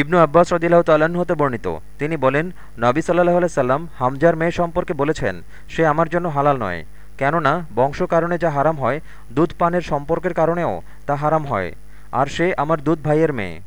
ইবনু আব্বাস রদিল্লাহ তাল্লাহ্ন হতে বর্ণিত। তিনি বলেন, নবী সাল্লাহ সাল্লাম হামজার মেয়ে সম্পর্কে বলেছেন, সে আমার জন্য হালাল নয়। কেননা, বংশ কারণে যা হারাম হয়, দুধ পানের সম্পর্কের কারণেও তা হারাম হয়। আর সে আমার দুধ ভাইয়ের মেয়ে।